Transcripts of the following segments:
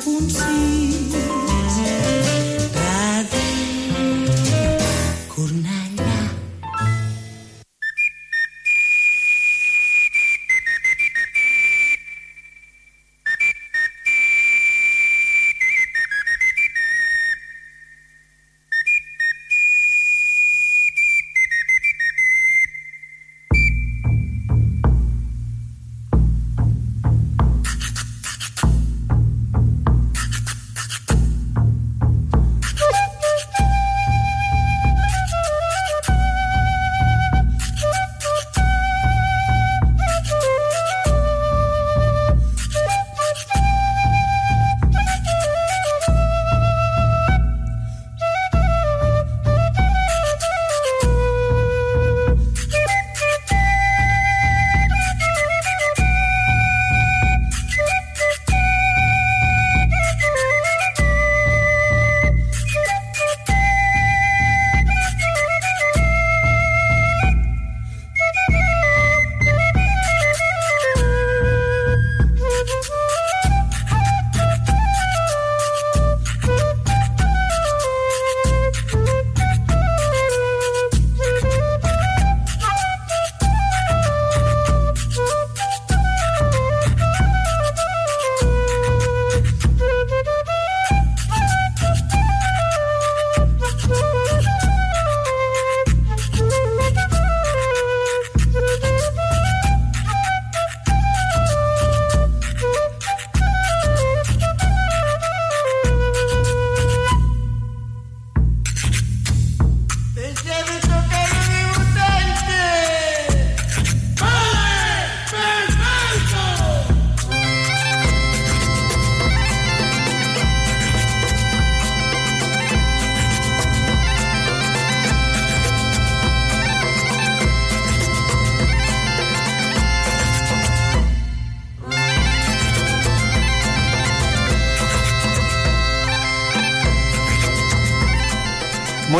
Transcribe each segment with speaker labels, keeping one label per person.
Speaker 1: 空气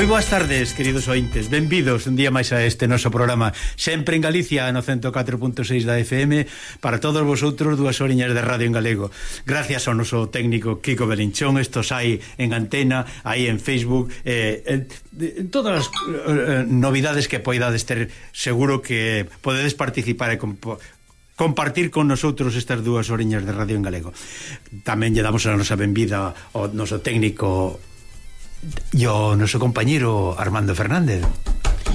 Speaker 1: Moi boas tardes, queridos ointes Benvidos un día máis a este noso programa Sempre en Galicia, no 104.6 da FM Para todos vosotros, dúas oriñas de radio en galego Gracias ao noso técnico Kiko Belinchón Estos hai en antena, hai en Facebook eh, eh, Todas as eh, eh, novidades que poidades ter Seguro que podedes participar e compartir con nosotros estas dúas oriñas de radio en galego. Tamén lle damos a nosa benvida ao noso técnico e o noso compañeiro Armando Fernández.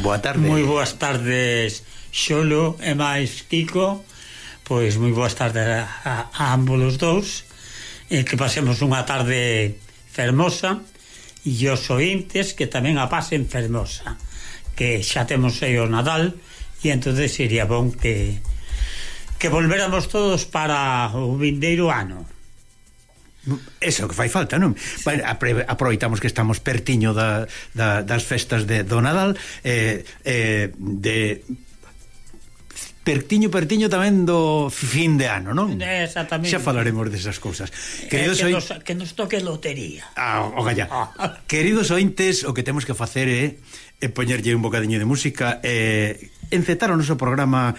Speaker 1: Boa tarde.
Speaker 2: Moi boas tardes, Xolo e máis Kiko. Pois moi boas tardes a, a, a ambos os dous. E que pasemos unha tarde fermosa e os ointes que tamén a pasen fermosa. Que xa temos aí o Nadal e entonces sería bon que que volveramos todos para o vindeiro ano.
Speaker 1: Eso que fai falta, non? Bueno, aproveitamos que estamos pertiño da, da, das festas de do Nadal eh, eh, de pertiño, pertiño tamén do fin de ano, non?
Speaker 2: Exactamente.
Speaker 1: Xa falaremos desas cousas.
Speaker 2: Queridos eh, que, nos, que nos toque lotería.
Speaker 1: Ah, o galla. Ah. Queridos ointes, o que temos que facer é, é poñerlle un bocadiño de música e eh, encetar o noso programa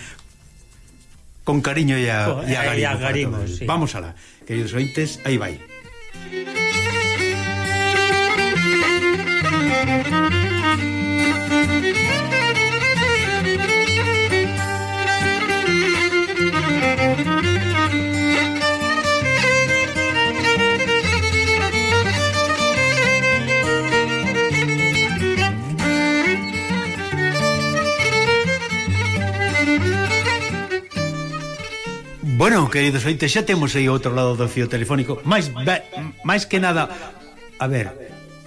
Speaker 1: con cariño e a,
Speaker 2: e a, eh, garimo. E a garimo. Sí.
Speaker 1: Vamos alá, queridos ointes, aí vai. Música Bueno, queridos ointes, xa temos aí outro lado do fio telefónico Máis, máis que nada A ver,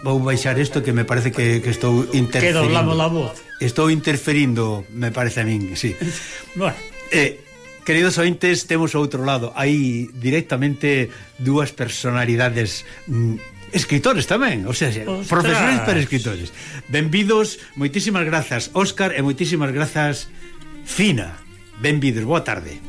Speaker 1: vou baixar isto que me parece que, que estou interferindo
Speaker 2: Que doblamos a voz
Speaker 1: Estou interferindo, me parece a min, sí
Speaker 2: bueno.
Speaker 1: eh, Queridos ointes, temos outro lado Aí directamente dúas personalidades mm, escritores tamén, o sea, Ostras. profesores para escritores. Benvidos, moitísimas grazas Óscar e moitísimas grazas Fina. Benvidos, boa tarde.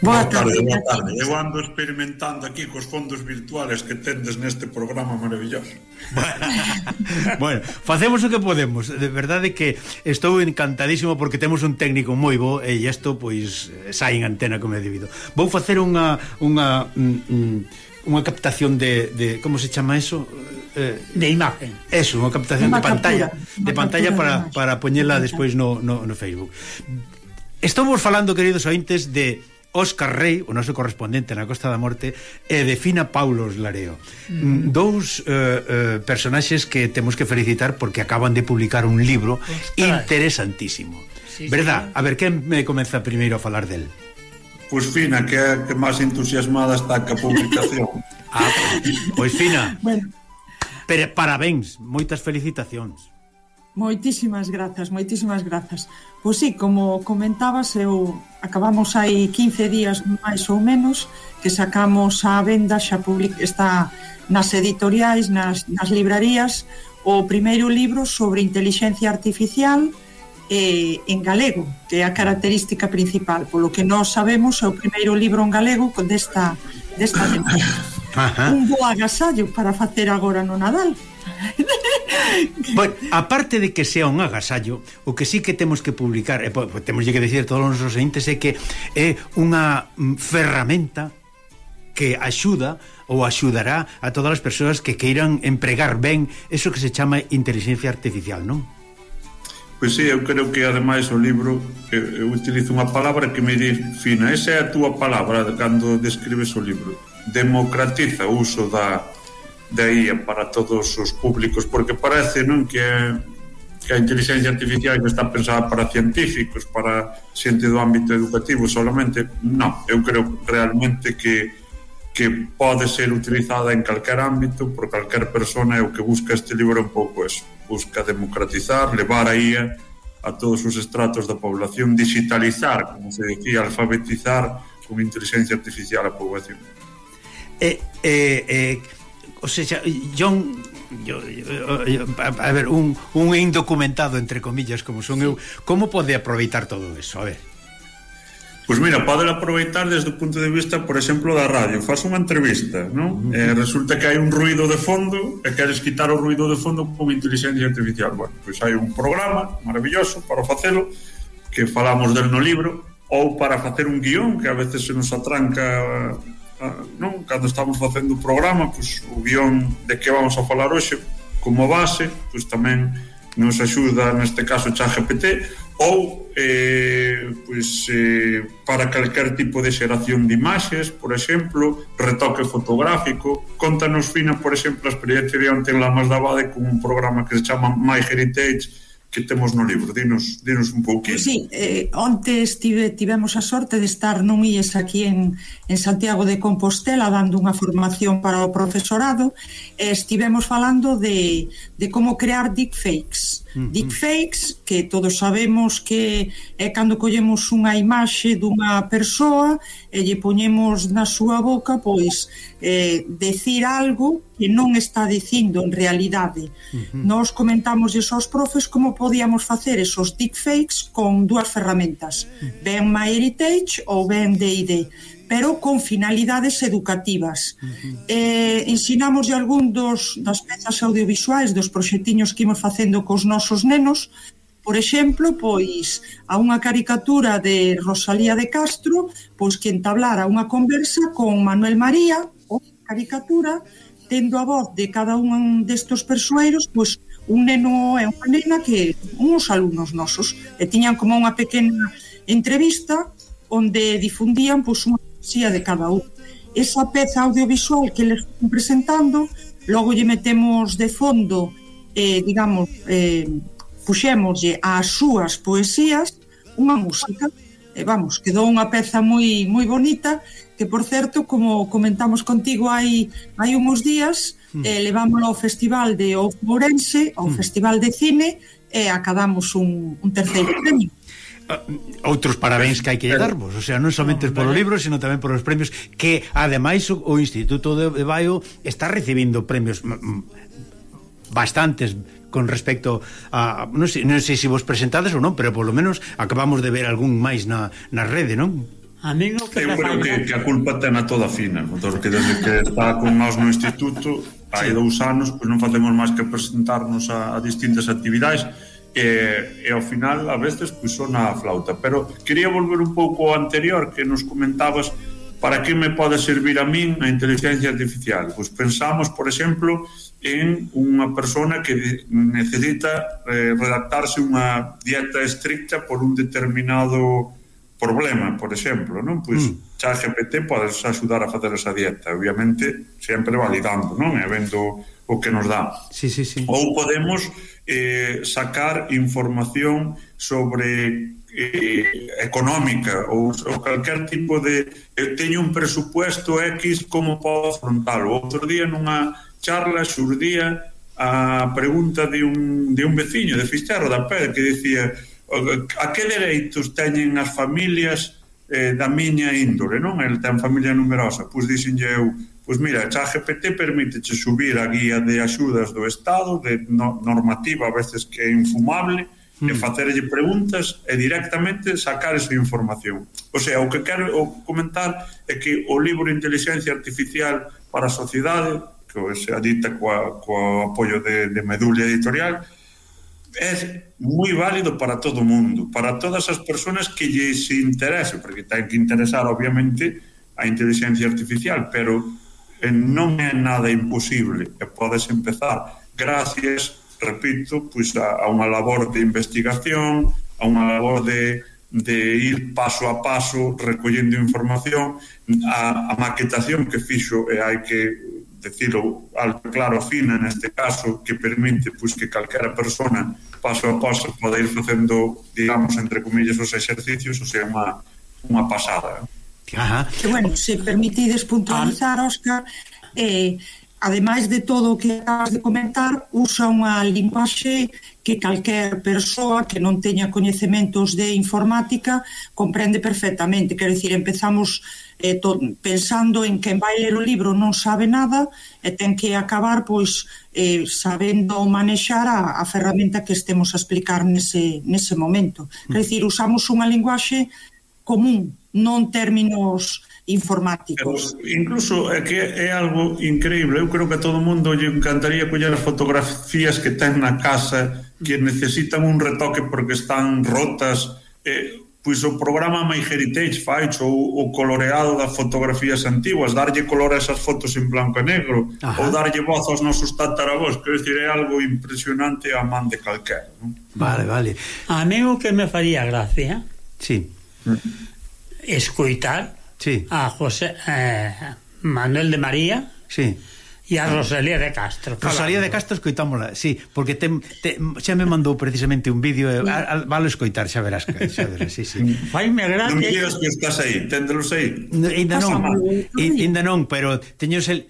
Speaker 3: Boa tarde, boa tarde. Eu ando experimentando aquí cos fondos virtuales que tendes neste programa maravilloso.
Speaker 1: Bueno, facemos o que podemos. De verdade que estou encantadísimo porque temos un técnico moi bo e isto pois sai en antena como é debido. Vou facer unha unha unha captación de, de como se chama eso?
Speaker 2: eh, de imagen.
Speaker 1: Eso, unha captación unha de pantalla, captura, de pantalla para de para poñela despois no, no, no Facebook. Estamos falando, queridos ointes, de Óscar Rey, o noso correspondente na Costa da Morte, e de Fina Paulos Lareo. Mm. mm. Dous eh, eh, personaxes que temos que felicitar porque acaban de publicar un libro Ostras. interesantísimo. Sí, Verdad? Sí. A ver, quen me comeza primeiro a falar del?
Speaker 3: Pois pues Fina, que é que máis entusiasmada está que a publicación.
Speaker 1: ah, pois, pues Fina, bueno. pero, parabéns, moitas felicitacións.
Speaker 4: Moitísimas grazas, moitísimas grazas. Pois sí, como comentabas, eu acabamos hai 15 días máis ou menos que sacamos a venda xa public, está nas editoriais, nas, nas librarías o primeiro libro sobre inteligencia artificial eh, en galego, que é a característica principal, polo que nós sabemos é o primeiro libro en galego desta, desta temporada. Un bo agasallo para facer agora no Nadal.
Speaker 1: bueno, aparte de que sea un agasallo, o que sí que temos que publicar, e, pues, temos que decir a todos os nosos entes, é que é unha mm, ferramenta que axuda ou axudará a todas as persoas que queiran empregar ben eso que se chama inteligencia artificial, non?
Speaker 3: Pois sí, eu creo que ademais o libro eu, utilizo unha palabra que me defina, esa é a túa palabra cando describes o libro democratiza o uso da de aí para todos os públicos, porque parece non que, que a inteligencia artificial está pensada para científicos, para xente do ámbito educativo solamente. Non, eu creo realmente que que pode ser utilizada en calquer ámbito por calquer persona e o que busca este libro un pouco eso, busca democratizar, levar aí a, a todos os estratos da población, digitalizar, como se decía, alfabetizar con inteligencia artificial a población.
Speaker 1: Eh, eh, eh, o sea, John yo, yo, yo, a ver, un, un indocumentado entre comillas como son sí. eu, como pode aproveitar todo eso? A ver.
Speaker 3: Pois pues mira, pode aproveitar desde o punto de vista, por exemplo, da radio. Faz unha entrevista, non? Uh -huh. eh, resulta que hai un ruido de fondo e queres quitar o ruido de fondo con inteligencia artificial. Bueno, pois hai un programa maravilloso para facelo, que falamos del no libro, ou para facer un guión, que a veces se nos atranca Ah, non? cando estamos facendo o programa pois, o guión de que vamos a falar hoxe como base pois, tamén nos axuda neste caso ChatGPT ou eh, pois, eh, para calquer tipo de xeración de imaxes, por exemplo, retoque fotográfico. Contanos fina, por exemplo, a experiencia de ontem en la Masdabade con un programa que se chama My Heritage que temos no libro? Dinos, dinos un pouquinho.
Speaker 4: Sí, eh, onte estive, tivemos a sorte de estar nun IES aquí en, en Santiago de Compostela dando unha formación para o profesorado e estivemos falando de, de como crear deepfakes. Uh -huh. Deepfakes, que todos sabemos que é cando collemos unha imaxe dunha persoa e lle poñemos na súa boca pois eh, decir algo que non está dicindo en realidade. Uh -huh. Nós comentámoslle aos profes como podíamos facer esos deepfakes con dúas ferramentas, ben MyHeritage ou ben D&D, pero con finalidades educativas. Uh -huh. Eh, ensinamos de algún dos das pezas audiovisuais dos proxectiños que imos facendo cos nosos nenos, por exemplo, pois a unha caricatura de Rosalía de Castro, pois que entablara unha conversa con Manuel María, ou caricatura, tendo a voz de cada un destos persoeiros, pois un neno e unha nena que uns alumnos nosos e tiñan como unha pequena entrevista onde difundían pois, unha poesía de cada un. Esa peza audiovisual que les están presentando, logo lle metemos de fondo, eh, digamos, eh, puxémoslle ás súas poesías unha música. E eh, vamos, quedou unha peza moi moi bonita que, por certo, como comentamos contigo hai, hai uns días, Mm. eh, levámoslo ao Festival de Ourense, ao mm. Festival de Cine, e acabamos un, un terceiro premio.
Speaker 1: Ah, outros parabéns que hai que darvos, o sea, non somente polo libro, sino tamén polos premios que ademais o, o Instituto de Baio está recibindo premios mm, bastantes con respecto a non sei, non sei se vos presentades ou non, pero polo menos acabamos de ver algún máis na, na rede, non?
Speaker 3: A mí no que Eu creo que, que a culpa ten a toda fina, o que desde que está con nós no instituto hai dous anos pois non facemos máis que presentarnos a, a distintas actividades e, e ao final a veces pois son a flauta. Pero quería volver un pouco ao anterior que nos comentabas para que me pode servir a min a inteligencia artificial? Pois pensamos por exemplo en unha persona que necesita eh, redactarse unha dieta estricta por un determinado problema, por exemplo, non? Pois mm. xa GPT podes axudar a facer esa dieta, obviamente sempre validando, non? E vendo o que nos dá.
Speaker 1: Sí, sí, sí.
Speaker 3: Ou podemos eh, sacar información sobre eh, económica ou, ou calquer tipo de eh, teño un presupuesto X como podo afrontalo. Outro día nunha charla xurdía a pregunta de un, de un veciño de Fisterro da Pérez que dicía a que dereitos teñen as familias eh, da miña índole, non? El ten familia numerosa, pois dixenlle eu, pois mira, xa GPT permite subir a guía de axudas do Estado, de no, normativa a veces que é infumable, mm. e facerlle preguntas e directamente sacar esa información. O sea, o que quero comentar é que o libro Inteligencia Artificial para a Sociedade, que se adita coa, coa apoio de, de Medulia Editorial, é moi válido para todo o mundo, para todas as persoas que lles interese, porque ten que interesar, obviamente, a inteligencia artificial, pero eh, non é nada imposible e podes empezar gracias, repito, pois a, a unha labor de investigación, a unha labor de, de ir paso a paso recollendo información, a, a maquetación que fixo e hai que decirlo alto claro fina neste caso que permite pois, que calquera persona paso a paso pode ir facendo digamos entre comillas os exercicios ou sea unha, unha pasada
Speaker 4: Ajá. que bueno, se permitides puntualizar Óscar eh, ademais de todo o que acabas de comentar usa unha linguaxe que calquer persoa que non teña coñecementos de informática comprende perfectamente. Quero dicir, empezamos eh, to, pensando en quen vai ler o libro non sabe nada e ten que acabar pois eh, sabendo manexar a, a ferramenta que estemos a explicar nese, nese momento. Quer dicir, usamos unha linguaxe común, non términos informáticos.
Speaker 3: Pero incluso é que é algo increíble. Eu creo que a todo mundo lle encantaría coller as fotografías que ten na casa que necesitan un retoque porque están rotas eh, pois o programa My Heritage fai o, o coloreado das fotografías antiguas, darlle color a esas fotos en blanco e negro, Ajá. ou darlle voz aos nosos tataravós, quero dicir, é algo impresionante a man de calquera non?
Speaker 1: Vale, vale
Speaker 2: A mí o que me faría gracia
Speaker 1: sí.
Speaker 2: escoitar
Speaker 1: sí.
Speaker 2: a José eh, Manuel de María
Speaker 1: sí
Speaker 2: e a Rosalía de Castro.
Speaker 1: Rosalía de Castro escoitámola, sí, porque tem, te, xa me mandou precisamente un vídeo, eh, a, a, valo escoitar, xa verás, xa verás, sí, sí.
Speaker 2: Faime gracia.
Speaker 3: Non queres que estás aí, téndelos aí.
Speaker 1: Ainda non, ainda non, pero teños el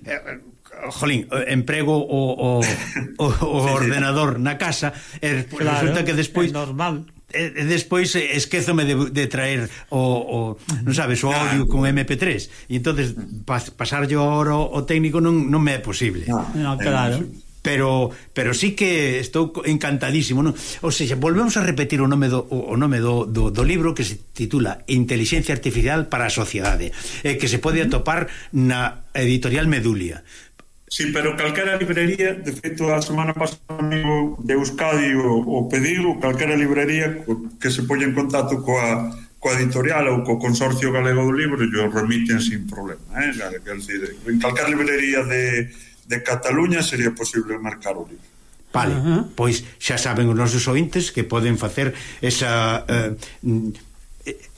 Speaker 1: jolín, emprego o, o, o, o ordenador na casa e claro, resulta que despois
Speaker 2: normal
Speaker 1: e, e despois eh, esquézome de, de traer o, o non sabes, o audio con MP3 e entonces pas, pasarlle ahora o técnico non, non me é posible.
Speaker 2: No, eh, claro.
Speaker 1: Pero pero sí que estou encantadísimo, non? O sea, volvemos a repetir o nome do o nome do, do, do libro que se titula Inteligencia artificial para a sociedade, eh, que se pode atopar na Editorial Medulia
Speaker 3: Sí, pero calquera librería, de feito a semana pasada amigo de Euskadi o, o pediu, calquera librería que se polla en contacto coa, coa editorial ou co Consorcio Galego do Libro e o remiten sin problema. Eh? Quer dizer, en calquera librería de, de Cataluña sería posible marcar o libro.
Speaker 1: Vale, uh -huh. pois xa saben os nosos ointes que poden facer esa eh,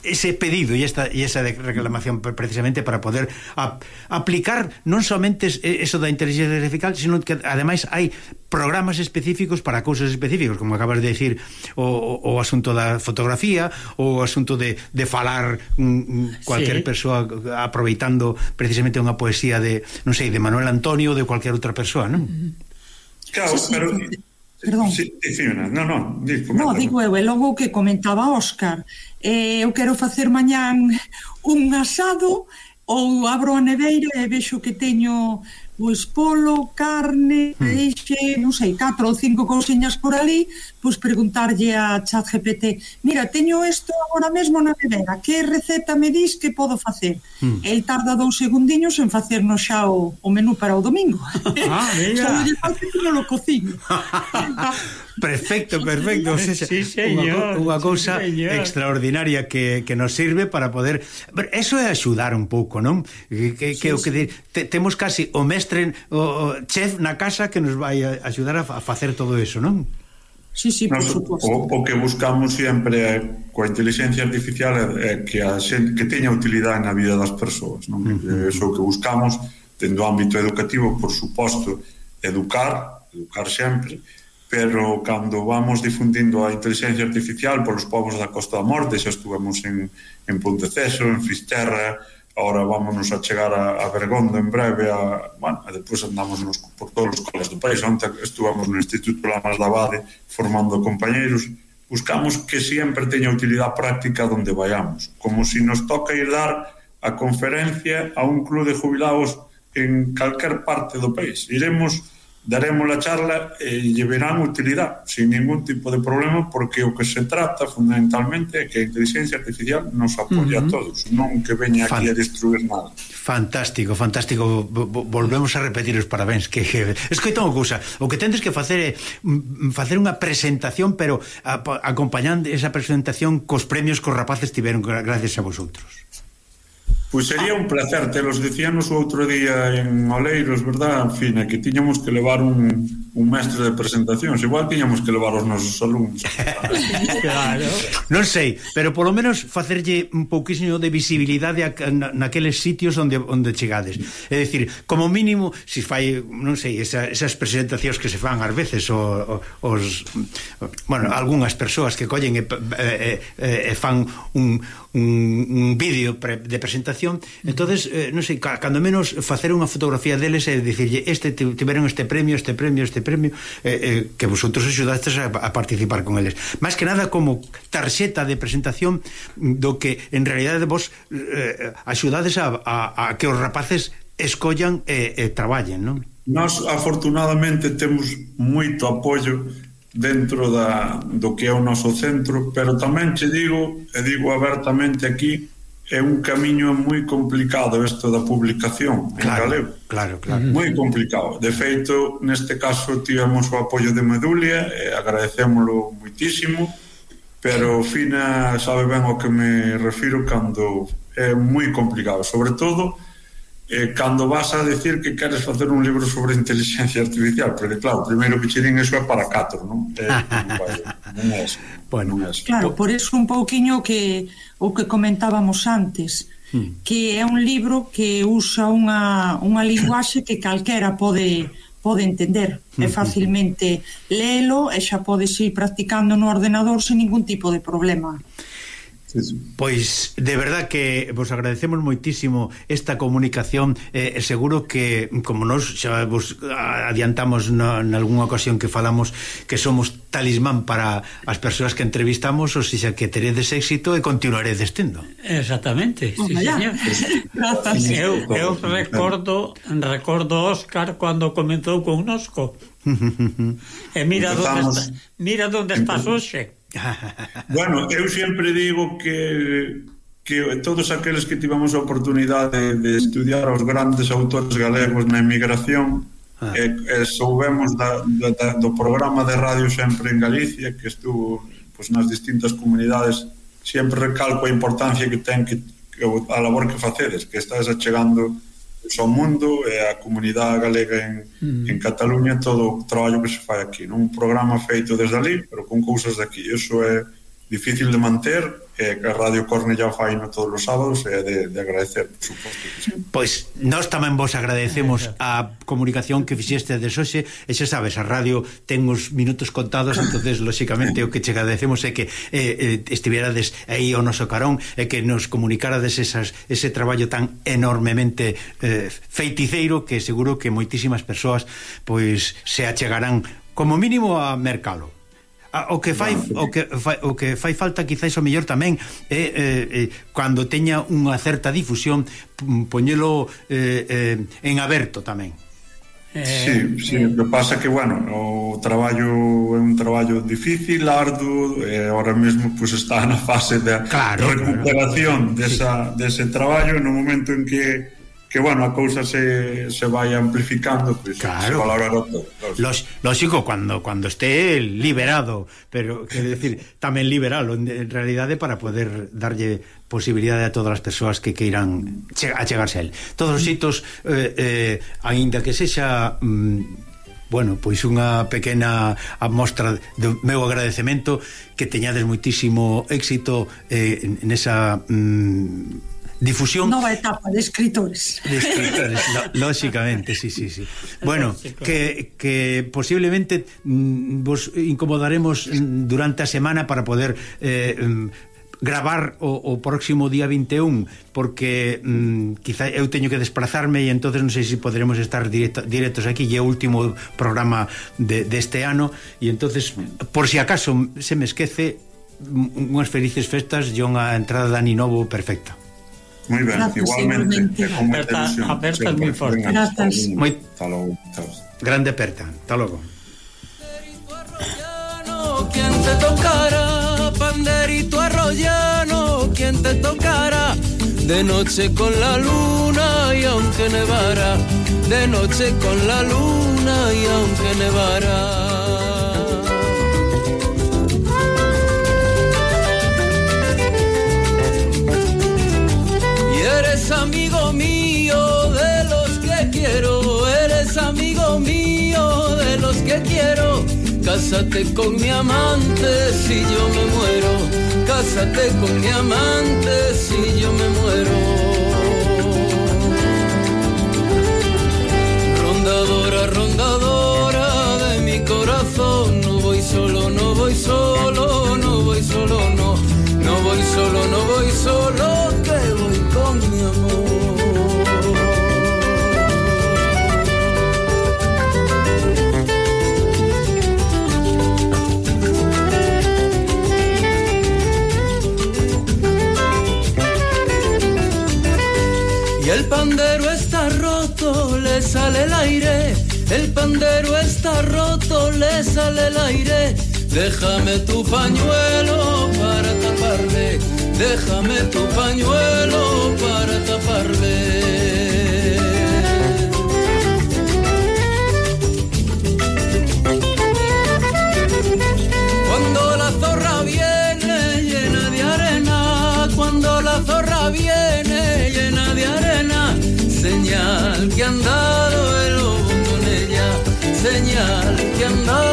Speaker 1: ese pedido e esta e esa reclamación precisamente para poder ap aplicar non somente eso da inteligencia artificial, sino que ademais hai programas específicos para cousas específicas, como acabas de decir, o, o asunto da fotografía, o asunto de, de falar mm, cualquier sí. persoa aproveitando precisamente unha poesía de, non sei, de Manuel Antonio ou de cualquier outra persoa, non?
Speaker 3: Claro, pero
Speaker 4: Perdón.
Speaker 3: Sí, dicina, no, no,
Speaker 4: digo, no, digo eu, e logo que comentaba Óscar, eh, eu quero facer mañán un asado ou abro a neveira e vexo que teño pois polo, carne, hmm. peixe, non sei, catro ou cinco cousiñas por ali, pois preguntarlle a chat GPT, mira, teño isto agora mesmo na nevera, que receta me dis que podo facer? Mm. El tarda dous segundiños en facernos xa o, o menú para o domingo. Ah, mira. Só lle falta que non lo cociño.
Speaker 1: Perfecto, perfecto. Sí, seja, sí, señor, unha, unha cousa sí, extraordinaria que, que nos sirve para poder... Eso é axudar un pouco, non? Que, que, sí, que, o que sí. te, temos casi o mestre, o, o chef na casa que nos vai a axudar a, a facer todo eso, non?
Speaker 4: Sí, sí, por suposto.
Speaker 3: O, o que buscamos sempre eh, coa inteligencia artificial é, é que a xente que teña utilidade na vida das persoas, non? Uh -huh. Eso que buscamos tendo ámbito educativo, por suposto, educar, educar sempre, pero cando vamos difundindo a inteligencia artificial polos povos da Costa da Morte, xa estuvemos en, en Ponteceso, en Fisterra, ahora vámonos a chegar a, a Bergondo en breve, a, bueno, e depois andamos nos, por todos os coles do país. Ontem estuvamos no Instituto Lamas da Bade formando compañeiros, buscamos que sempre teña utilidade práctica onde vayamos, como se si nos toca ir dar a conferencia a un club de jubilados en calquer parte do país. Iremos daremos a charla eh, e lle verán utilidade, sin ningún tipo de problema, porque o que se trata fundamentalmente é que a inteligencia artificial nos apoia uh -huh. a todos, non que veña Fan... aquí a destruir nada.
Speaker 1: Fantástico, fantástico. Volvemos a repetir os parabéns que, que... escoita unha cousa, o que tendes que facer é mm, facer unha presentación, pero a, acompañando esa presentación cos premios que os rapaces tiveron gracias a vosotros.
Speaker 3: Pois sería un placer telos dicíanos o outro día en Oleiros, verdad? En fin, que tiñamos que levar un, un mestre de presentacións, igual tiñamos que levar os nosos alumnos.
Speaker 1: claro. Non sei, pero polo menos facerlle un pouquísimo de visibilidade a, na, naqueles sitios onde onde chegades. É dicir, como mínimo, se si fai, non sei, esa, esas presentacións que se fan ás veces o, o, os bueno, algunhas persoas que collen e, e, e, e fan un, un, un vídeo pre, de presentación comunicación entonces eh, non sei, cando menos facer unha fotografía deles e dicirlle este tiveron este premio, este premio, este premio eh, eh, que vosotros axudastes a, a participar con eles. Máis que nada como tarxeta de presentación do que en realidade vos eh, axudades a, a, a que os rapaces escollan e, e traballen, non?
Speaker 3: Nós afortunadamente temos moito apoio dentro da, do que é o noso centro, pero tamén che digo, e digo abertamente aquí, é un camiño moi complicado isto da publicación
Speaker 1: claro, en
Speaker 3: galego.
Speaker 1: Claro, claro.
Speaker 3: Moi complicado. De feito, neste caso tivemos o apoio de Medulia, e agradecémolo muitísimo, pero Fina eh, sabe ben o que me refiro cando é moi complicado, sobre todo eh, cando vas a decir que queres facer un libro sobre inteligencia artificial, porque claro, primeiro que che din eso é para catro, non? Eh, non
Speaker 4: é eso. Bueno, non é eso. claro, por eso un pouquiño que o que comentábamos antes, hmm. que é un libro que usa unha, unha linguaxe que calquera pode pode entender é hmm. facilmente léelo e xa podes ir practicando no ordenador sen ningún tipo de problema
Speaker 1: Pois de verdad que vos agradecemos moitísimo esta comunicación eh, seguro que como nos xa vos adiantamos na, na algunha ocasión que falamos que somos talismán para as persoas que entrevistamos ou xa que teredes éxito e continuaredes tendo
Speaker 2: Exactamente, sí, señor. eu, eu recordo recordo Óscar cando comenzou connosco e mira Empezamos. donde está, mira donde estás hoxe.
Speaker 3: bueno, eu sempre digo que que todos aqueles que tivemos a oportunidade de estudiar os grandes autores galegos na emigración ah. e, e soubemos da, da, do programa de radio sempre en Galicia que estuvo pues, nas distintas comunidades sempre recalco a importancia que ten que, que a labor que facedes que estás achegando ao mundo e a comunidade galega en, mm. en Cataluña todo o traballo que se fai aquí. Non un programa feito desde ali, pero con cousas de aquí, Eso é difícil de manter, que a Radio Cornella fai no todos os sábados é de, de agradecer, por suposto. Sí.
Speaker 1: Pois nós tamén vos agradecemos a comunicación que fixeste de xoxe e xa sabes, a radio ten uns minutos contados, entonces lóxicamente o que che agradecemos é que eh, eh estiverades aí ao noso carón e que nos comunicarades esas, ese traballo tan enormemente eh, feiticeiro que seguro que moitísimas persoas pois se achegarán como mínimo a mercalo. Ah, o que fai o que fai, o que fai falta quizais o mellor tamén é eh, eh, cando teña unha certa difusión mm, poñelo eh, eh, en aberto tamén.
Speaker 3: Eh, sí, sí, eh... o pasa que, bueno, o traballo é un traballo difícil, arduo, e ahora mesmo pues, está na fase de claro, recuperación claro, claro. desa, sí. dese traballo no momento en que que bueno, a cousa se, se vai amplificando, pois, pues, claro. se valorará todo.
Speaker 1: Los, lógico, cuando cuando esté liberado, pero quero decir, tamén liberalo en realidade para poder darlle posibilidade a todas as persoas que queiran che, achegarse a él. Todos os hitos eh, eh, aínda que sexa mm, Bueno, pois unha pequena amostra do meu agradecemento que teñades moitísimo éxito eh, nesa mm, difusión...
Speaker 4: Nova etapa de escritores.
Speaker 1: De escritores, lóxicamente, sí, sí, sí. Bueno, que, que posiblemente mm, vos incomodaremos mm, durante a semana para poder... Eh, mm, gravar o, o próximo día 21 porque mm, quizá eu teño que desplazarme e entonces non sei se si poderemos estar directo, directos aquí e o último programa deste de, de este ano e entonces por si acaso se me esquece mm, unhas felices festas e unha entrada de Ani Novo perfecta
Speaker 3: Muy ben, Gracias, igualmente.
Speaker 2: Aperta, aperta moi forte.
Speaker 4: Gracias.
Speaker 1: Moi... Grande aperta. Hasta logo.
Speaker 5: ¿Quién te tocará? Panderito arroyano, ¿quién te tocará? De noche con la luna y aunque nevara, de noche con la luna y aunque nevara. Quiero. Cásate con mi amante si yo me muero, cásate con mi amante si yo me muero. Rondadora, rondadora de mi corazón, no voy solo, no voy solo, no voy solo, no, no voy solo, no voy solo, que voy con roto, le sale el aire. El pandero está roto, le sale el aire. Déjame tu pañuelo para taparle. Déjame tu pañuelo para taparle. han dado el lobo con ella, señal que han dado.